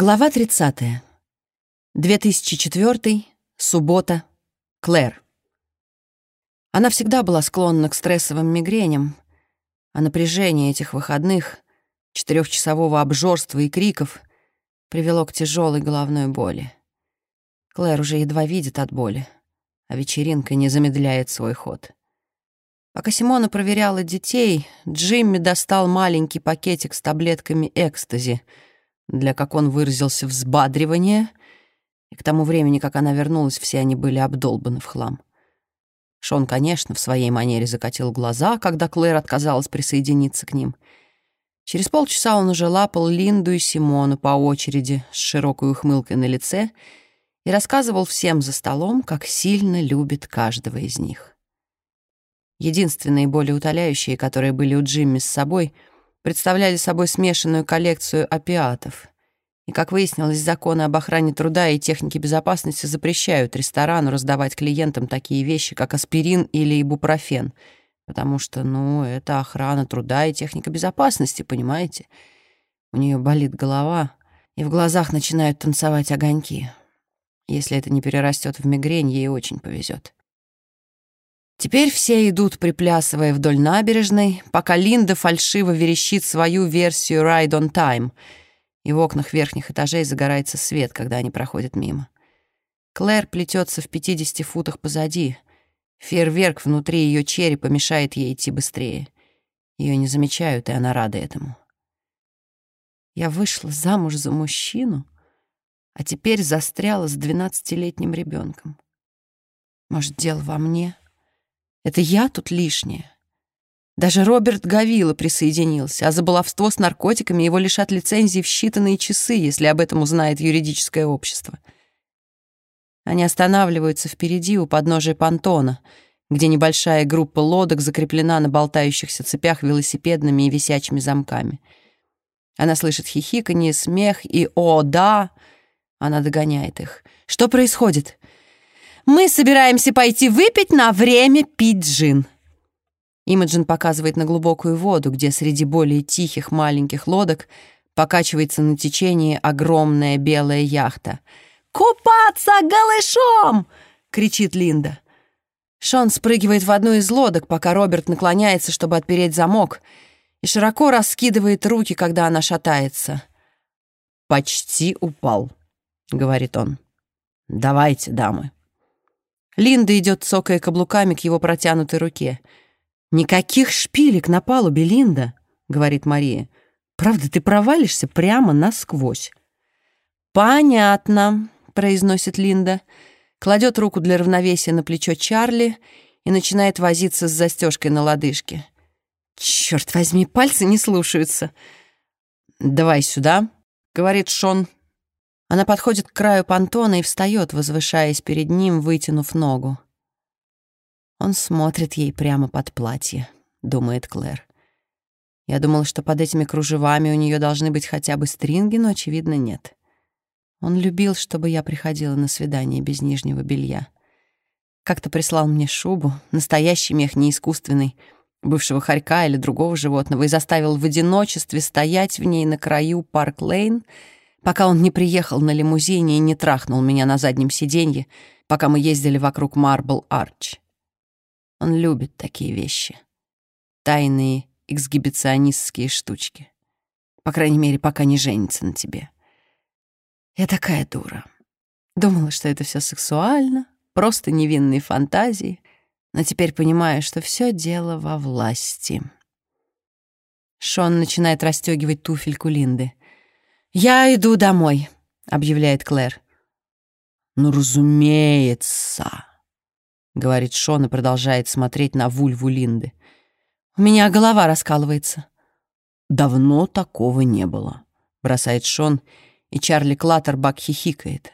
Глава 30. 2004. Суббота. Клэр. Она всегда была склонна к стрессовым мигреням, а напряжение этих выходных, четырехчасового обжорства и криков привело к тяжелой головной боли. Клэр уже едва видит от боли, а вечеринка не замедляет свой ход. Пока Симона проверяла детей, Джимми достал маленький пакетик с таблетками экстази — для, как он выразился, взбадривания, и к тому времени, как она вернулась, все они были обдолбаны в хлам. Шон, конечно, в своей манере закатил глаза, когда Клэр отказалась присоединиться к ним. Через полчаса он уже лапал Линду и Симону по очереди с широкой ухмылкой на лице и рассказывал всем за столом, как сильно любит каждого из них. Единственные более утоляющие, которые были у Джимми с собой — представляли собой смешанную коллекцию опиатов. И, как выяснилось, законы об охране труда и технике безопасности запрещают ресторану раздавать клиентам такие вещи, как аспирин или ибупрофен, потому что, ну, это охрана труда и техника безопасности, понимаете? У нее болит голова, и в глазах начинают танцевать огоньки. Если это не перерастет в мигрень, ей очень повезет. Теперь все идут, приплясывая вдоль набережной, пока Линда фальшиво верещит свою версию «Ride on Time», и в окнах верхних этажей загорается свет, когда они проходят мимо. Клэр плетется в 50 футах позади. Фейерверк внутри ее черепа мешает ей идти быстрее. Ее не замечают, и она рада этому. Я вышла замуж за мужчину, а теперь застряла с двенадцатилетним ребенком. Может, дело во мне? Это я тут лишняя. Даже Роберт Гавила присоединился, а за баловство с наркотиками его лишат лицензии в считанные часы, если об этом узнает юридическое общество. Они останавливаются впереди у подножия понтона, где небольшая группа лодок закреплена на болтающихся цепях велосипедными и висячими замками. Она слышит хихиканье, смех и «О, да!» Она догоняет их. «Что происходит?» Мы собираемся пойти выпить на время пить джин». Имаджин показывает на глубокую воду, где среди более тихих маленьких лодок покачивается на течении огромная белая яхта. «Купаться голышом!» — кричит Линда. Шон спрыгивает в одну из лодок, пока Роберт наклоняется, чтобы отпереть замок, и широко раскидывает руки, когда она шатается. «Почти упал», — говорит он. «Давайте, дамы». Линда идет, цокая каблуками к его протянутой руке. «Никаких шпилек на палубе, Линда», — говорит Мария. «Правда, ты провалишься прямо насквозь». «Понятно», — произносит Линда. Кладет руку для равновесия на плечо Чарли и начинает возиться с застежкой на лодыжке. «Черт возьми, пальцы не слушаются». «Давай сюда», — говорит Шон, она подходит к краю понтона и встает, возвышаясь перед ним, вытянув ногу. Он смотрит ей прямо под платье, думает Клэр. Я думала, что под этими кружевами у нее должны быть хотя бы стринги, но, очевидно, нет. Он любил, чтобы я приходила на свидание без нижнего белья. Как-то прислал мне шубу, настоящий мех, не искусственный, бывшего хорька или другого животного, и заставил в одиночестве стоять в ней на краю Парк-Лейн — пока он не приехал на лимузине и не трахнул меня на заднем сиденье, пока мы ездили вокруг Марбл Арч. Он любит такие вещи. Тайные эксгибиционистские штучки. По крайней мере, пока не женится на тебе. Я такая дура. Думала, что это все сексуально, просто невинные фантазии, но теперь понимаю, что все дело во власти. Шон начинает расстегивать туфельку Линды. «Я иду домой», — объявляет Клэр. «Ну, разумеется», — говорит Шон и продолжает смотреть на вульву Линды. «У меня голова раскалывается». «Давно такого не было», — бросает Шон, и Чарли Клаттербак хихикает.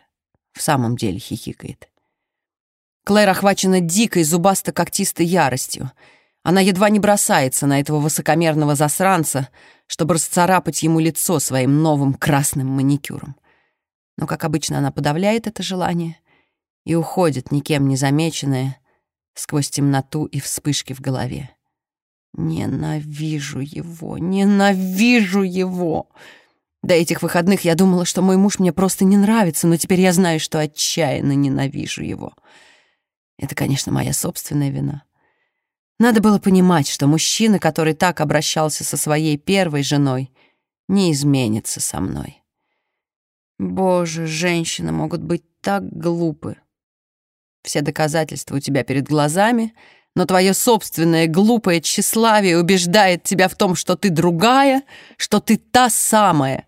В самом деле хихикает. Клэр охвачена дикой зубасто-когтистой яростью. Она едва не бросается на этого высокомерного засранца, чтобы расцарапать ему лицо своим новым красным маникюром. Но, как обычно, она подавляет это желание и уходит, никем не замеченная, сквозь темноту и вспышки в голове. Ненавижу его, ненавижу его. До этих выходных я думала, что мой муж мне просто не нравится, но теперь я знаю, что отчаянно ненавижу его. Это, конечно, моя собственная вина. Надо было понимать, что мужчина, который так обращался со своей первой женой, не изменится со мной. Боже, женщины могут быть так глупы. Все доказательства у тебя перед глазами, но твое собственное глупое тщеславие убеждает тебя в том, что ты другая, что ты та самая.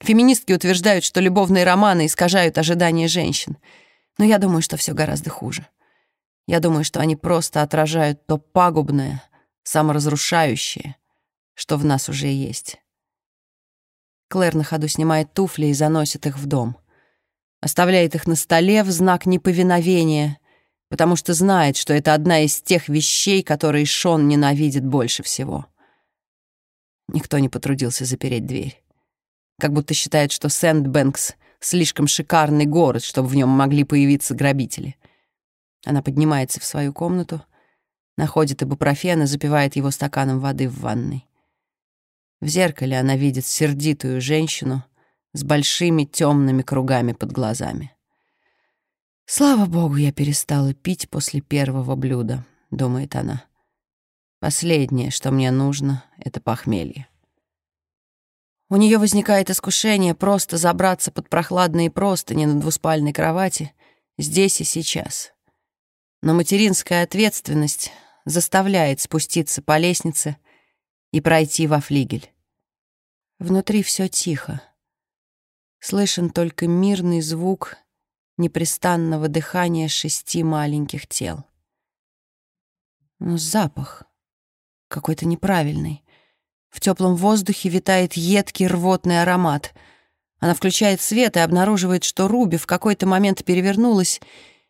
Феминистки утверждают, что любовные романы искажают ожидания женщин. Но я думаю, что все гораздо хуже. Я думаю, что они просто отражают то пагубное, саморазрушающее, что в нас уже есть. Клэр на ходу снимает туфли и заносит их в дом. Оставляет их на столе в знак неповиновения, потому что знает, что это одна из тех вещей, которые Шон ненавидит больше всего. Никто не потрудился запереть дверь. Как будто считает, что Сэндбэнкс — слишком шикарный город, чтобы в нем могли появиться грабители. Она поднимается в свою комнату, находит ибупрофен и запивает его стаканом воды в ванной. В зеркале она видит сердитую женщину с большими темными кругами под глазами. «Слава богу, я перестала пить после первого блюда», — думает она. «Последнее, что мне нужно, — это похмелье». У нее возникает искушение просто забраться под прохладные простыни на двуспальной кровати здесь и сейчас. Но материнская ответственность заставляет спуститься по лестнице и пройти во флигель. Внутри все тихо. Слышен только мирный звук непрестанного дыхания шести маленьких тел. Но запах какой-то неправильный. В теплом воздухе витает едкий рвотный аромат. Она включает свет и обнаруживает, что Руби в какой-то момент перевернулась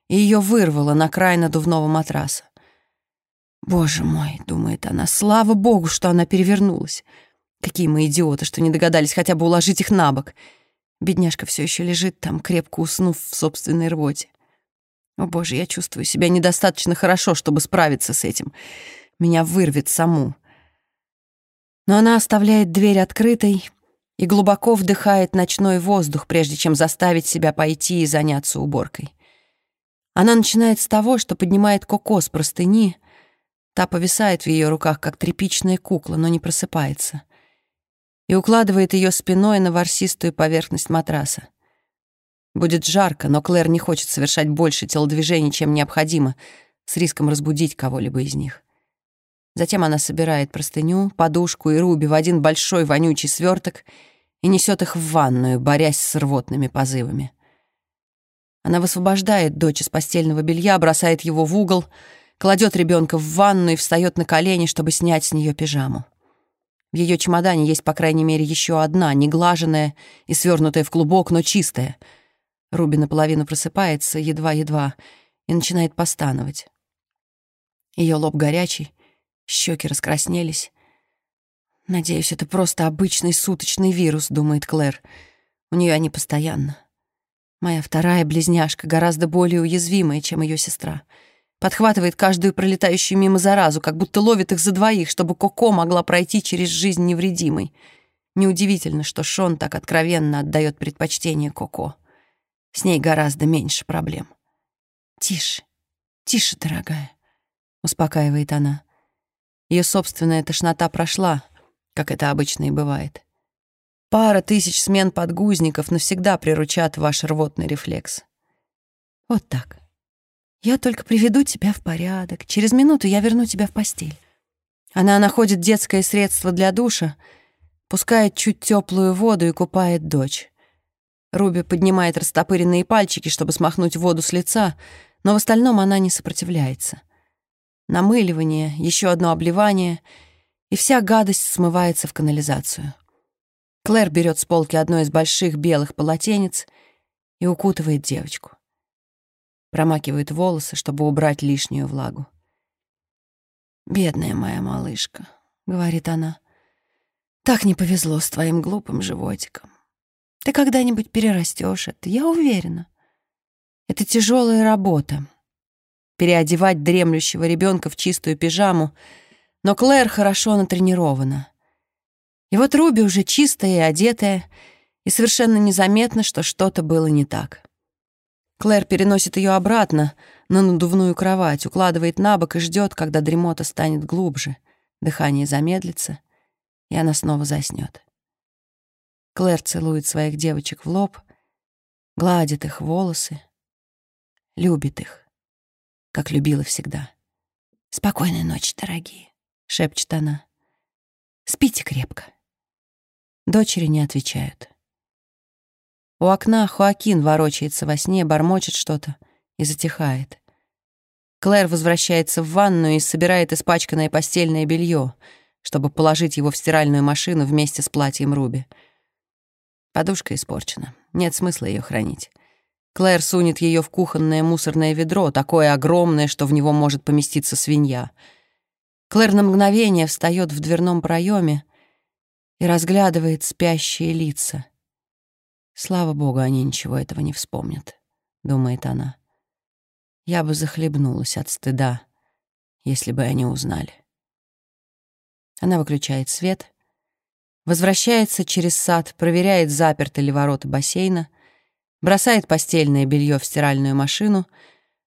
и ее вырвало на край надувного матраса. «Боже мой», — думает она, — «слава богу, что она перевернулась». Какие мы идиоты, что не догадались хотя бы уложить их на бок. Бедняжка все еще лежит там, крепко уснув в собственной рвоте. О боже, я чувствую себя недостаточно хорошо, чтобы справиться с этим. Меня вырвет саму. Но она оставляет дверь открытой и глубоко вдыхает ночной воздух, прежде чем заставить себя пойти и заняться уборкой. Она начинает с того, что поднимает Коко с простыни. Та повисает в ее руках, как тряпичная кукла, но не просыпается — и укладывает ее спиной на ворсистую поверхность матраса. Будет жарко, но Клэр не хочет совершать больше телодвижений, чем необходимо, с риском разбудить кого-либо из них. Затем она собирает простыню, подушку и Руби в один большой вонючий сверток и несет их в ванную, борясь с рвотными позывами. Она высвобождает дочь из постельного белья, бросает его в угол, кладет ребенка в ванну и встает на колени, чтобы снять с нее пижаму. В ее чемодане есть, по крайней мере, еще одна, неглаженная и свернутая в клубок, но чистая. Руби наполовину просыпается, едва-едва, и начинает постановать. Ее лоб горячий, щеки раскраснелись. «Надеюсь, это просто обычный суточный вирус», — думает Клэр. «У нее они постоянно. Моя вторая близняшка гораздо более уязвимая, чем ее сестра подхватывает каждую пролетающую мимо заразу, как будто ловит их за двоих, чтобы Коко могла пройти через жизнь невредимой. Неудивительно, что Шон так откровенно отдает предпочтение Коко. С ней гораздо меньше проблем. «Тише, тише, дорогая», — успокаивает она. Ее собственная тошнота прошла, как это обычно и бывает. Пара тысяч смен подгузников навсегда приручат ваш рвотный рефлекс. Вот так. Я только приведу тебя в порядок. Через минуту я верну тебя в постель. Она находит детское средство для душа, пускает чуть теплую воду и купает дочь. Руби поднимает растопыренные пальчики, чтобы смахнуть воду с лица, но в остальном она не сопротивляется. Намыливание, еще одно обливание, и вся гадость смывается в канализацию. Клэр берет с полки одно из больших белых полотенец и укутывает девочку промакивает волосы, чтобы убрать лишнюю влагу. «Бедная моя малышка», — говорит она, — «так не повезло с твоим глупым животиком. Ты когда-нибудь перерастешь это, я уверена. Это тяжелая работа — переодевать дремлющего ребенка в чистую пижаму, но Клэр хорошо натренирована. И вот Руби уже чистая и одетая — и совершенно незаметно, что что-то было не так. Клэр переносит ее обратно на надувную кровать, укладывает на бок и ждет, когда дремота станет глубже, дыхание замедлится, и она снова заснет. Клэр целует своих девочек в лоб, гладит их волосы, любит их, как любила всегда. «Спокойной ночи, дорогие», — шепчет она. «Спите крепко». Дочери не отвечают. У окна Хоакин ворочается во сне, бормочет что-то и затихает. Клэр возвращается в ванную и собирает испачканное постельное белье, чтобы положить его в стиральную машину вместе с платьем Руби. Подушка испорчена. Нет смысла ее хранить. Клэр сунет ее в кухонное мусорное ведро, такое огромное, что в него может поместиться свинья. Клэр на мгновение встает в дверном проеме и разглядывает спящие лица — Слава богу, они ничего этого не вспомнят, думает она. Я бы захлебнулась от стыда, если бы они узнали. Она выключает свет, возвращается через сад, проверяет, заперты ли ворота бассейна, бросает постельное белье в стиральную машину,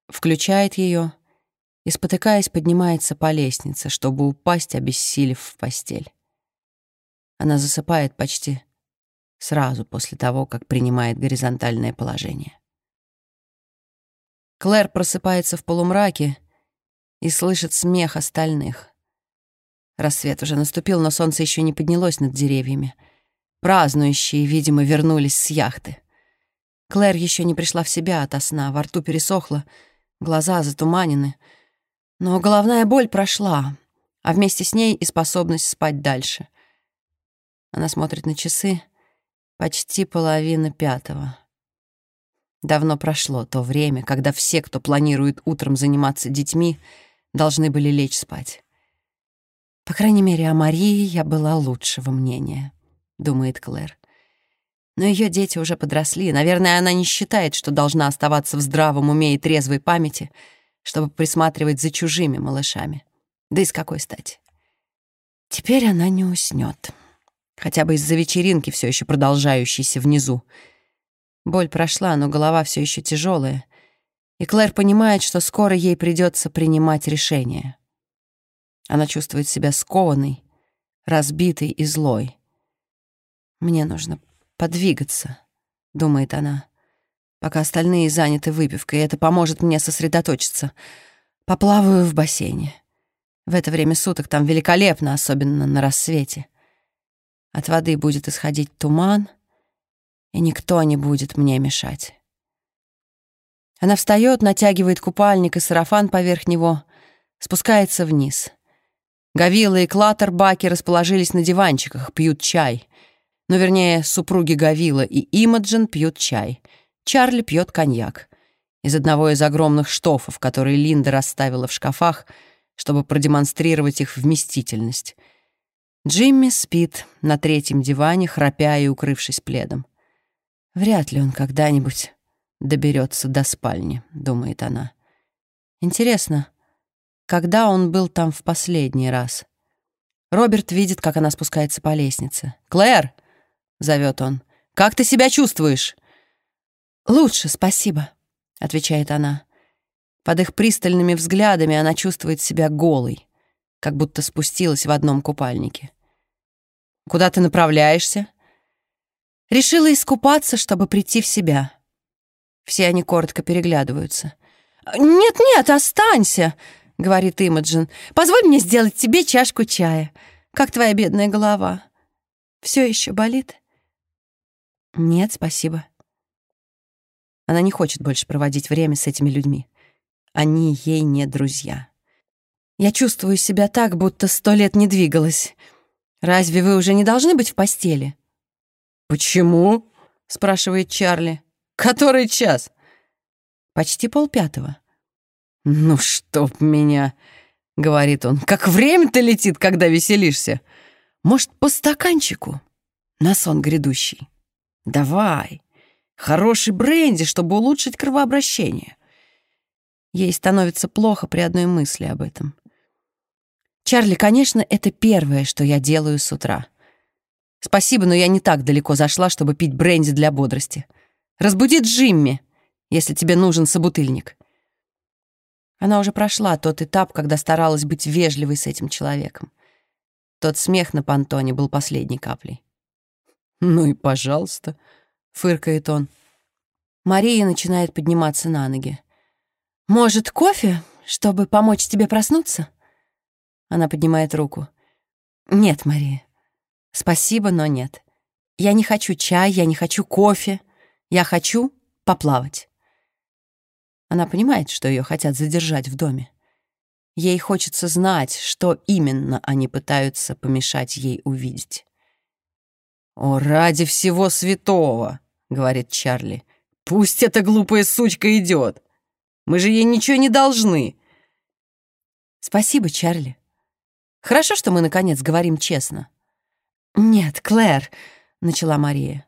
включает ее и, спотыкаясь, поднимается по лестнице, чтобы упасть, обессилев в постель. Она засыпает почти сразу после того, как принимает горизонтальное положение. Клэр просыпается в полумраке и слышит смех остальных. Рассвет уже наступил, но солнце еще не поднялось над деревьями. Празднующие, видимо, вернулись с яхты. Клэр еще не пришла в себя ото сна, во рту пересохло, глаза затуманены. Но головная боль прошла, а вместе с ней и способность спать дальше. Она смотрит на часы — Почти половина пятого. Давно прошло то время, когда все, кто планирует утром заниматься детьми, должны были лечь спать. По крайней мере, о Марии я была лучшего мнения, думает Клэр. Но ее дети уже подросли. Наверное, она не считает, что должна оставаться в здравом уме и трезвой памяти, чтобы присматривать за чужими малышами. Да и с какой стати? Теперь она не уснет хотя бы из-за вечеринки, все еще продолжающейся внизу. Боль прошла, но голова все еще тяжелая, и Клэр понимает, что скоро ей придется принимать решение. Она чувствует себя скованной, разбитой и злой. «Мне нужно подвигаться», — думает она, пока остальные заняты выпивкой, это поможет мне сосредоточиться. Поплаваю в бассейне. В это время суток там великолепно, особенно на рассвете. От воды будет исходить туман, и никто не будет мне мешать. Она встает, натягивает купальник и сарафан поверх него, спускается вниз. Гавила и Клаттербаки расположились на диванчиках, пьют чай. Ну, вернее, супруги Гавила и Имаджин пьют чай. Чарли пьет коньяк. Из одного из огромных штофов, которые Линда расставила в шкафах, чтобы продемонстрировать их вместительность — Джимми спит на третьем диване, храпя и укрывшись пледом. Вряд ли он когда-нибудь доберется до спальни, думает она. Интересно, когда он был там в последний раз? Роберт видит, как она спускается по лестнице. «Клэр!» — зовет он. «Как ты себя чувствуешь?» «Лучше, спасибо», — отвечает она. Под их пристальными взглядами она чувствует себя голой как будто спустилась в одном купальнике. «Куда ты направляешься?» «Решила искупаться, чтобы прийти в себя». Все они коротко переглядываются. «Нет-нет, останься!» — говорит Имаджин. «Позволь мне сделать тебе чашку чая. Как твоя бедная голова? Все еще болит?» «Нет, спасибо». Она не хочет больше проводить время с этими людьми. Они ей не друзья. Я чувствую себя так, будто сто лет не двигалась. Разве вы уже не должны быть в постели?» «Почему?» — спрашивает Чарли. «Который час?» «Почти полпятого». «Ну, чтоб меня!» — говорит он. «Как время-то летит, когда веселишься! Может, по стаканчику? На сон грядущий. Давай! Хороший бренди, чтобы улучшить кровообращение». Ей становится плохо при одной мысли об этом. Чарли, конечно, это первое, что я делаю с утра. Спасибо, но я не так далеко зашла, чтобы пить бренди для бодрости. Разбуди Джимми, если тебе нужен собутыльник. Она уже прошла тот этап, когда старалась быть вежливой с этим человеком. Тот смех на понтоне был последней каплей. «Ну и пожалуйста», — фыркает он. Мария начинает подниматься на ноги. «Может, кофе, чтобы помочь тебе проснуться?» Она поднимает руку. «Нет, Мария. Спасибо, но нет. Я не хочу чай, я не хочу кофе. Я хочу поплавать». Она понимает, что ее хотят задержать в доме. Ей хочется знать, что именно они пытаются помешать ей увидеть. «О, ради всего святого!» — говорит Чарли. «Пусть эта глупая сучка идет!» Мы же ей ничего не должны. Спасибо, Чарли. Хорошо, что мы, наконец, говорим честно. Нет, Клэр, — начала Мария.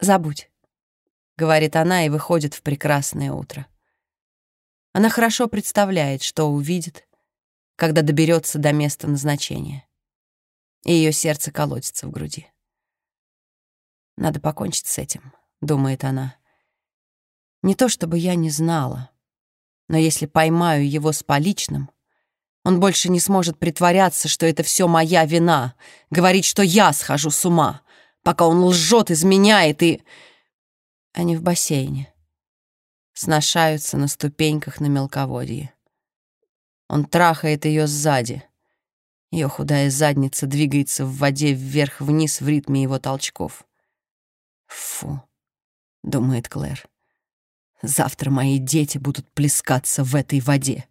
Забудь, — говорит она и выходит в прекрасное утро. Она хорошо представляет, что увидит, когда доберется до места назначения. И ее сердце колотится в груди. Надо покончить с этим, думает она. Не то чтобы я не знала, но если поймаю его с поличным, он больше не сможет притворяться, что это все моя вина, говорить, что я схожу с ума, пока он лжет, изменяет и... Они в бассейне. Сношаются на ступеньках на мелководье. Он трахает ее сзади. Ее худая задница двигается в воде вверх-вниз в ритме его толчков. «Фу», — думает Клэр. Завтра мои дети будут плескаться в этой воде.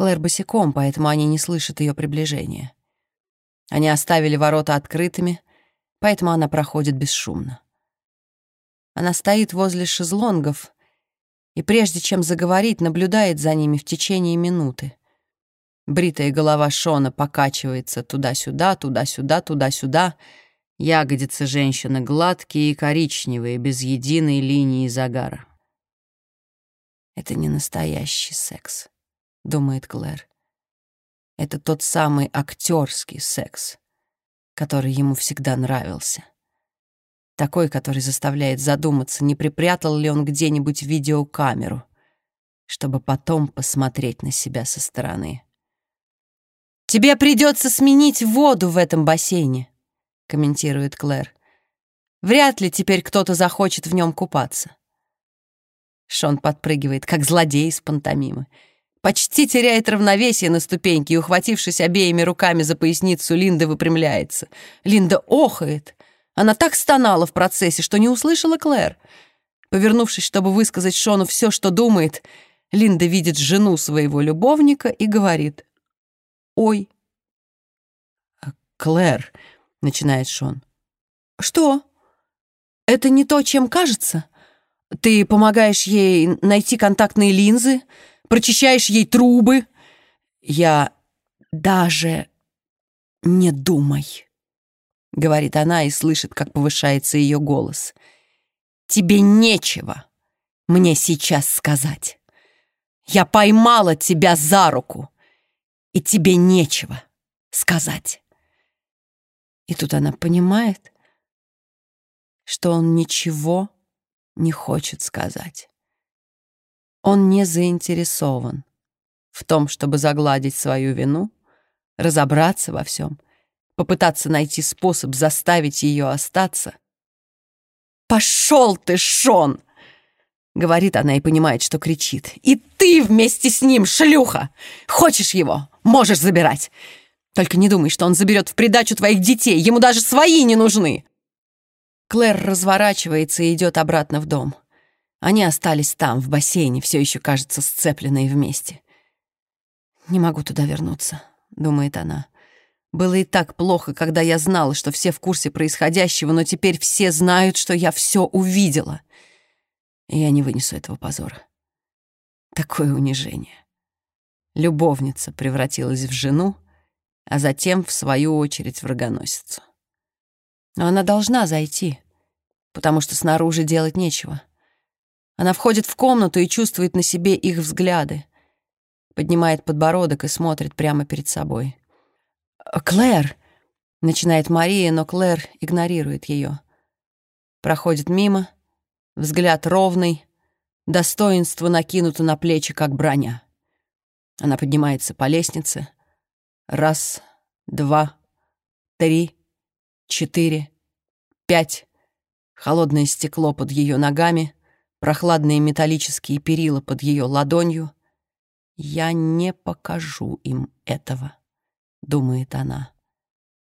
Клэр босиком, поэтому они не слышат ее приближения. Они оставили ворота открытыми, поэтому она проходит бесшумно. Она стоит возле шезлонгов и, прежде чем заговорить, наблюдает за ними в течение минуты. Бритая голова Шона покачивается туда-сюда, туда-сюда, туда-сюда — Ягодицы женщины гладкие и коричневые, без единой линии загара. «Это не настоящий секс», — думает Клэр. «Это тот самый актерский секс, который ему всегда нравился. Такой, который заставляет задуматься, не припрятал ли он где-нибудь видеокамеру, чтобы потом посмотреть на себя со стороны. «Тебе придется сменить воду в этом бассейне», комментирует Клэр. Вряд ли теперь кто-то захочет в нем купаться. Шон подпрыгивает, как злодей из пантомимы. Почти теряет равновесие на ступеньке и, ухватившись обеими руками за поясницу, Линда выпрямляется. Линда охает. Она так стонала в процессе, что не услышала Клэр. Повернувшись, чтобы высказать Шону все, что думает, Линда видит жену своего любовника и говорит «Ой». «Клэр», — начинает Шон. «Что? Это не то, чем кажется? Ты помогаешь ей найти контактные линзы, прочищаешь ей трубы. Я даже не думай», — говорит она и слышит, как повышается ее голос. «Тебе нечего мне сейчас сказать. Я поймала тебя за руку, и тебе нечего сказать». И тут она понимает, что он ничего не хочет сказать. Он не заинтересован в том, чтобы загладить свою вину, разобраться во всем, попытаться найти способ заставить ее остаться. «Пошел ты, Шон!» — говорит она и понимает, что кричит. «И ты вместе с ним, шлюха! Хочешь его? Можешь забирать! Только не думай, что он заберет в придачу твоих детей. Ему даже свои не нужны. Клэр разворачивается и идет обратно в дом. Они остались там, в бассейне, все еще, кажется, сцепленные вместе. «Не могу туда вернуться», — думает она. «Было и так плохо, когда я знала, что все в курсе происходящего, но теперь все знают, что я все увидела. И я не вынесу этого позора. Такое унижение. Любовница превратилась в жену, а затем, в свою очередь, врагоносицу. Но она должна зайти, потому что снаружи делать нечего. Она входит в комнату и чувствует на себе их взгляды, поднимает подбородок и смотрит прямо перед собой. «Клэр!» Начинает Мария, но Клэр игнорирует ее. Проходит мимо, взгляд ровный, достоинство накинуто на плечи, как броня. Она поднимается по лестнице. Раз, два, три, четыре, пять. Холодное стекло под ее ногами, прохладные металлические перила под ее ладонью. «Я не покажу им этого», — думает она.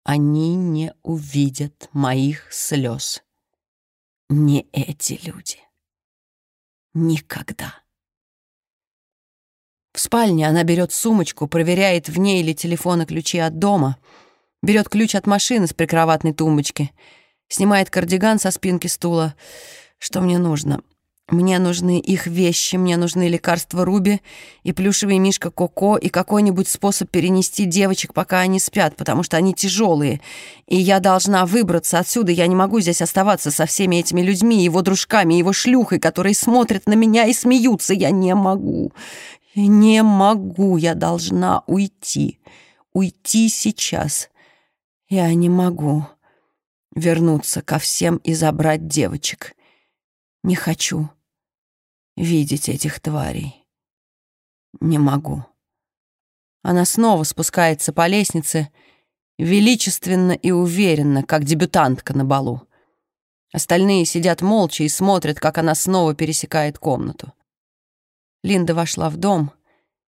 «Они не увидят моих слез. Не эти люди. Никогда». В спальне она берет сумочку, проверяет, в ней ли телефон и ключи от дома, берет ключ от машины с прикроватной тумбочки, снимает кардиган со спинки стула. Что мне нужно? Мне нужны их вещи, мне нужны лекарства Руби и плюшевый мишка Коко и какой-нибудь способ перенести девочек, пока они спят, потому что они тяжелые. И я должна выбраться отсюда. Я не могу здесь оставаться со всеми этими людьми, его дружками, его шлюхой, которые смотрят на меня и смеются. Я не могу. Не могу. Я должна уйти. Уйти сейчас. Я не могу вернуться ко всем и забрать девочек. Не хочу видеть этих тварей. Не могу. Она снова спускается по лестнице, величественно и уверенно, как дебютантка на балу. Остальные сидят молча и смотрят, как она снова пересекает комнату. Линда вошла в дом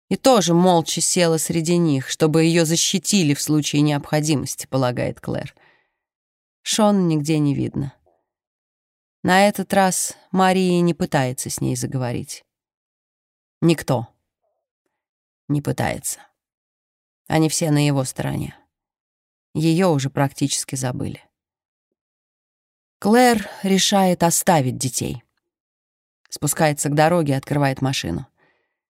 и тоже молча села среди них, чтобы ее защитили в случае необходимости, полагает Клэр. Шон нигде не видно. На этот раз Мария не пытается с ней заговорить. Никто не пытается. Они все на его стороне. Ее уже практически забыли. Клэр решает оставить детей. Спускается к дороге, открывает машину.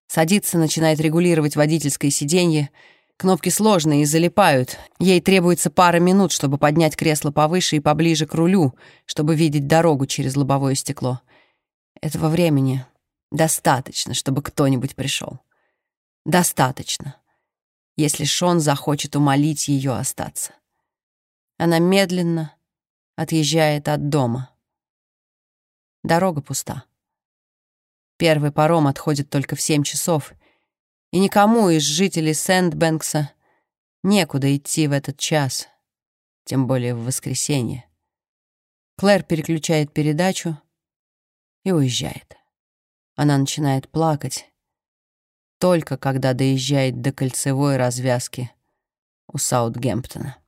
Садится, начинает регулировать водительское сиденье — Кнопки сложные и залипают. Ей требуется пара минут, чтобы поднять кресло повыше и поближе к рулю, чтобы видеть дорогу через лобовое стекло. Этого времени достаточно, чтобы кто-нибудь пришел. Достаточно, если Шон захочет умолить ее остаться. Она медленно отъезжает от дома. Дорога пуста. Первый паром отходит только в семь часов, и никому из жителей Сэндбэнкса некуда идти в этот час, тем более в воскресенье. Клэр переключает передачу и уезжает. Она начинает плакать только когда доезжает до кольцевой развязки у Саутгемптона.